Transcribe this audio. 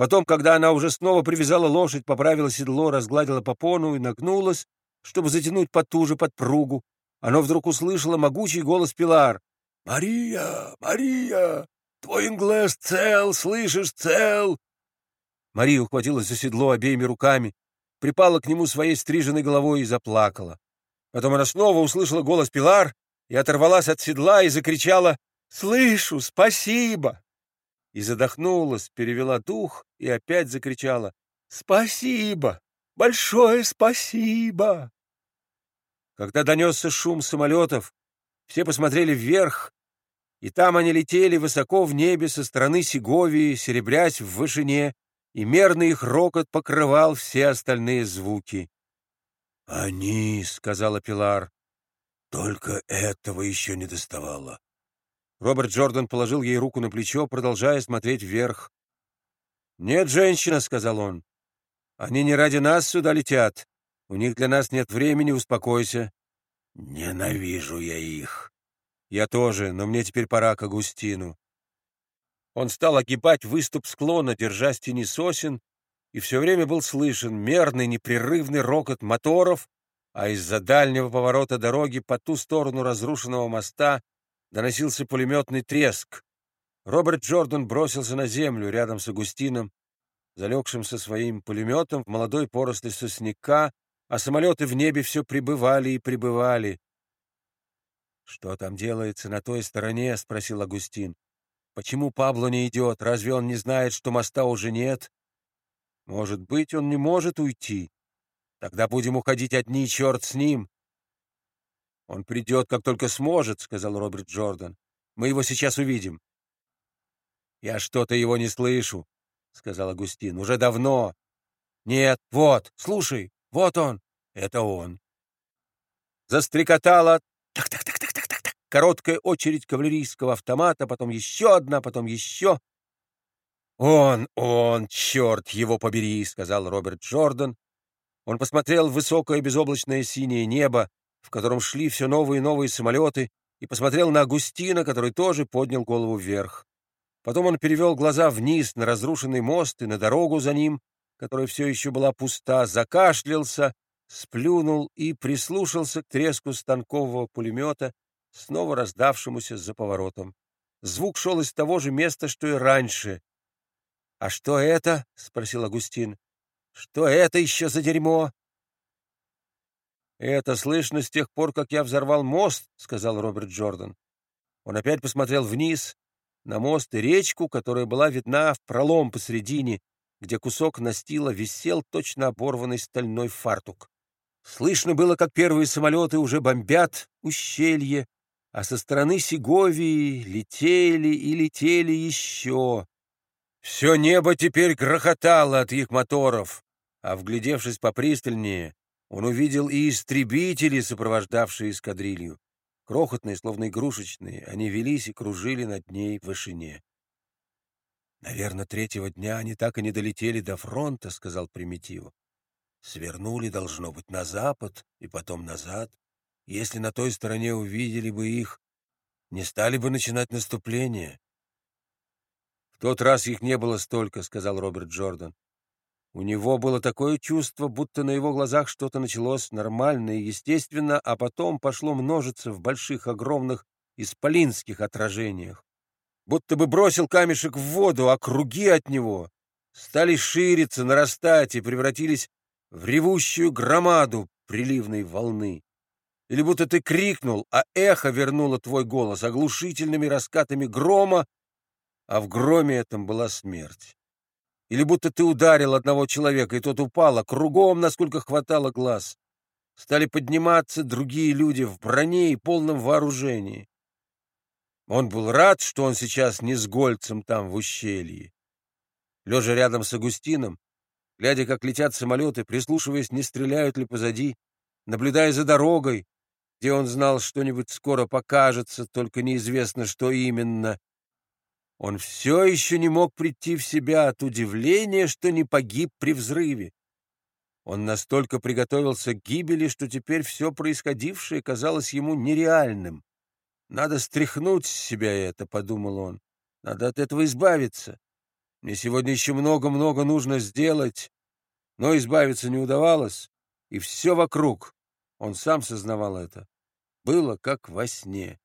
Потом, когда она уже снова привязала лошадь, поправила седло, разгладила попону и нагнулась, чтобы затянуть потуже подпругу, оно вдруг услышало могучий голос Пилар. «Мария! Мария! Твой инглес цел, слышишь, цел!» Мария ухватилась за седло обеими руками, припала к нему своей стриженной головой и заплакала. Потом она снова услышала голос Пилар и оторвалась от седла и закричала «Слышу, спасибо!» И задохнулась, перевела дух и опять закричала «Спасибо! Большое спасибо!» Когда донесся шум самолетов, все посмотрели вверх, и там они летели высоко в небе со стороны Сеговии, серебрясь в вышине, и мерный их рокот покрывал все остальные звуки. «Они», — сказала Пилар, — «только этого еще не доставало». Роберт Джордан положил ей руку на плечо, продолжая смотреть вверх. «Нет, женщина», — сказал он, — «они не ради нас сюда летят. У них для нас нет времени, успокойся». «Ненавижу я их». «Я тоже, но мне теперь пора к Агустину». Он стал огибать выступ склона, держась тени сосен, и все время был слышен мерный непрерывный рокот моторов, а из-за дальнего поворота дороги по ту сторону разрушенного моста доносился пулеметный треск. Роберт Джордан бросился на землю рядом с Агустином, залегшим со своим пулеметом в молодой поросли сосняка, а самолеты в небе все прибывали и прибывали. — Что там делается на той стороне? — спросил Агустин. — Почему Пабло не идет? Разве он не знает, что моста уже нет? — Может быть, он не может уйти. Тогда будем уходить одни, черт с ним. — Он придет, как только сможет, — сказал Роберт Джордан. — Мы его сейчас увидим. — Я что-то его не слышу, — сказал Агустин. — Уже давно. — Нет, вот, слушай, вот он. Это он. Застрекотала так-так-так-так-так-так. Короткая очередь кавалерийского автомата, потом еще одна, потом еще. «Он, он, черт его побери!» — сказал Роберт Джордан. Он посмотрел в высокое безоблачное синее небо, в котором шли все новые и новые самолеты, и посмотрел на Агустина, который тоже поднял голову вверх. Потом он перевел глаза вниз на разрушенный мост и на дорогу за ним, которая все еще была пуста, закашлялся, сплюнул и прислушался к треску станкового пулемета, снова раздавшемуся за поворотом. Звук шел из того же места, что и раньше. — А что это? — спросил Агустин. — Что это еще за дерьмо? — Это слышно с тех пор, как я взорвал мост, — сказал Роберт Джордан. Он опять посмотрел вниз, на мост и речку, которая была видна в пролом посредине, где кусок настила висел точно оборванный стальной фартук. Слышно было, как первые самолеты уже бомбят ущелье, а со стороны Сеговии летели и летели еще. Все небо теперь грохотало от их моторов, а, вглядевшись попристальнее, он увидел и истребители, сопровождавшие эскадрилью. Крохотные, словно игрушечные, они велись и кружили над ней в вышине. «Наверное, третьего дня они так и не долетели до фронта», — сказал Примитив. «Свернули, должно быть, на запад и потом назад. Если на той стороне увидели бы их, не стали бы начинать наступление». «В тот раз их не было столько», — сказал Роберт Джордан. У него было такое чувство, будто на его глазах что-то началось нормально и естественно, а потом пошло множиться в больших, огромных, исполинских отражениях будто бы бросил камешек в воду, а круги от него стали шириться, нарастать и превратились в ревущую громаду приливной волны. Или будто ты крикнул, а эхо вернуло твой голос оглушительными раскатами грома, а в громе этом была смерть. Или будто ты ударил одного человека, и тот упал, а кругом, насколько хватало глаз, стали подниматься другие люди в броне и полном вооружении. Он был рад, что он сейчас не с Гольцем там в ущелье. Лежа рядом с Агустином, глядя, как летят самолеты, прислушиваясь, не стреляют ли позади, наблюдая за дорогой, где он знал, что-нибудь скоро покажется, только неизвестно, что именно, он все еще не мог прийти в себя от удивления, что не погиб при взрыве. Он настолько приготовился к гибели, что теперь все происходившее казалось ему нереальным. Надо стряхнуть с себя это, — подумал он. Надо от этого избавиться. Мне сегодня еще много-много нужно сделать, но избавиться не удавалось, и все вокруг, он сам сознавал это, было как во сне.